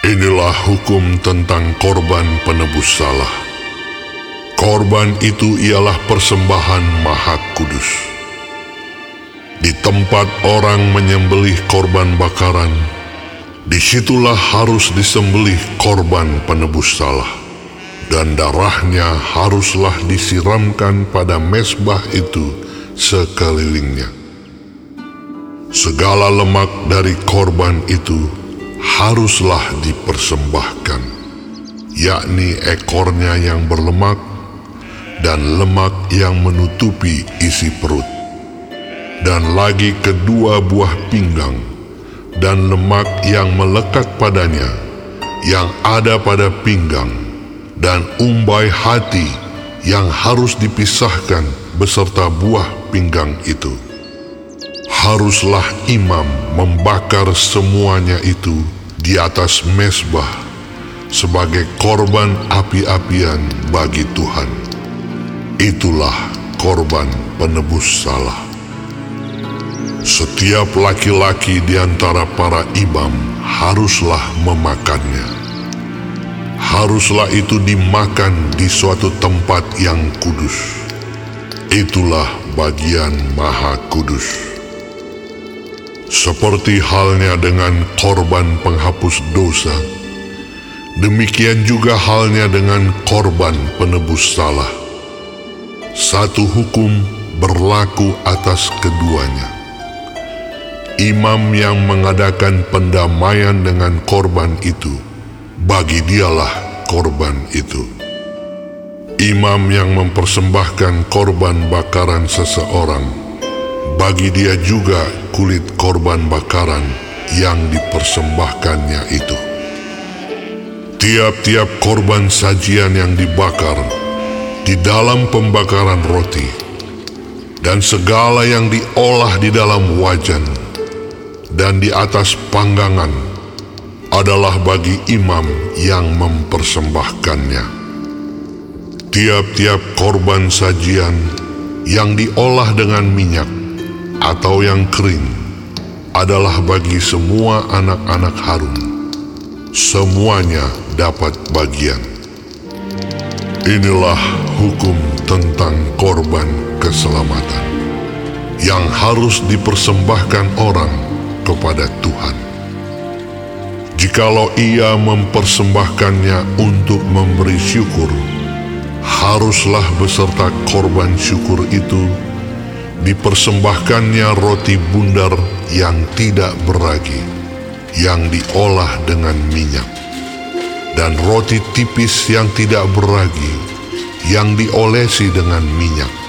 Inilah hukum tentang korban penebus salah. Korban itu ialah persembahan maha kudus. Di tempat orang menyembelih korban bakaran, di situlah harus disembelih korban penebus salah. Dan darahnya haruslah disiramkan pada mesbah itu sekelilingnya. Segala lemak dari korban itu haruslah dipersembahkan, yakni ekornya yang berlemak dan lemak yang menutupi isi perut, dan lagi kedua buah pinggang dan lemak yang melekat padanya, yang ada pada pinggang, dan umbai hati yang harus dipisahkan beserta buah pinggang itu haruslah imam membakar semuanya itu di atas mesbah sebagai korban api-apian bagi Tuhan. Itulah korban penebus salah. Setiap laki-laki di antara para imam haruslah memakannya. Haruslah itu dimakan di suatu tempat yang kudus. Itulah bagian maha kudus. Seperti halnya dengan korban penghapus dosa, demikian juga halnya dengan korban penebus salah. Satu hukum berlaku atas keduanya. Imam yang mengadakan pendamaian dengan korban itu, bagi dialah korban itu. Imam yang mempersembahkan korban bakaran seseorang bagi dia juga kulit korban bakaran yang dipersembahkannya itu. Tiap-tiap korban sajian yang dibakar di dalam pembakaran roti dan segala yang diolah di dalam wajan dan di atas panggangan adalah bagi imam yang mempersembahkannya. Tiap-tiap korban sajian yang diolah dengan minyak atau yang kering adalah bagi semua anak-anak Harun. Semuanya dapat bagian. Inilah hukum tentang korban keselamatan yang harus dipersembahkan orang kepada Tuhan. Jikalau ia mempersembahkannya untuk memberi syukur, haruslah beserta korban syukur itu dipersembahkannya roti bundar yang tidak beragi, yang diolah dengan minyak, dan roti tipis yang tidak beragi, yang diolesi dengan minyak.